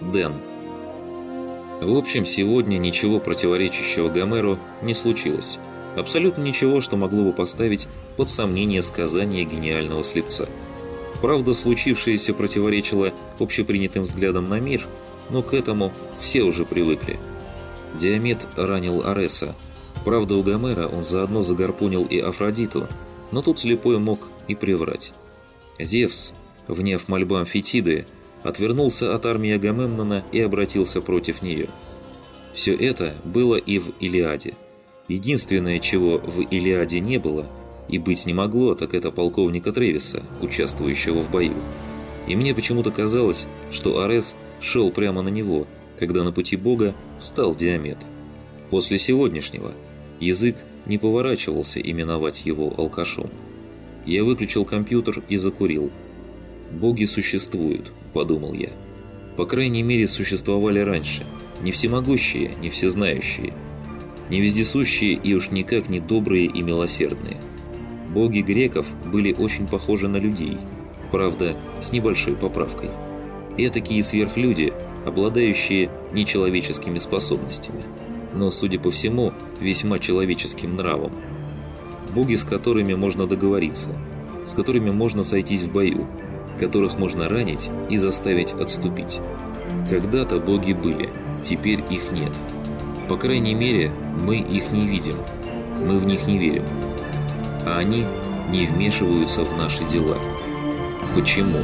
Дэн. В общем, сегодня ничего противоречащего Гомеру не случилось. Абсолютно ничего, что могло бы поставить под сомнение сказания гениального слепца. Правда, случившееся противоречило общепринятым взглядам на мир, но к этому все уже привыкли. Диамет ранил Ареса. Правда, у Гомера он заодно загорпунил и Афродиту, но тут слепой мог и приврать. Зевс, вняв мольбам Фетиды, отвернулся от армии Агамемнона и обратился против нее. Все это было и в Илиаде. Единственное, чего в Илиаде не было и быть не могло, так это полковника Тревиса, участвующего в бою. И мне почему-то казалось, что Арес шел прямо на него, когда на пути бога встал Диамет. После сегодняшнего язык не поворачивался именовать его алкашом. Я выключил компьютер и закурил. «Боги существуют», – подумал я. «По крайней мере, существовали раньше. Не всемогущие, не всезнающие. Не вездесущие и уж никак не добрые и милосердные. Боги греков были очень похожи на людей, правда, с небольшой поправкой. Этакие сверхлюди, обладающие нечеловеческими способностями, но, судя по всему, весьма человеческим нравом. Боги, с которыми можно договориться, с которыми можно сойтись в бою, которых можно ранить и заставить отступить. Когда-то боги были, теперь их нет. По крайней мере, мы их не видим, мы в них не верим. А они не вмешиваются в наши дела. Почему?